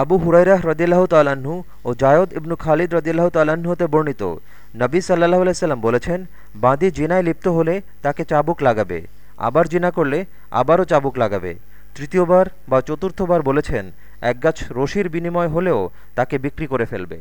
আবু হুরাইরাহ রদিল্লাহ তালাহু ও জায়দ ইবনু খালিদ রদিল্লাহ তাল্লাহ্ন হতে বর্ণিত। নবী সাল্লাহ আলাইসাল্লাম বলেছেন, বাঁদি জিনায় লিপ্ত হলে তাকে চাবুক লাগাবে, আবার জিনা করলে আবারও চাবুক লাগাবে। তৃতীয়বার বা চতুর্থবার বলেছেন, এক গাছ রশির বিনিময় হলেও তাকে বিক্রি করে ফেলবে।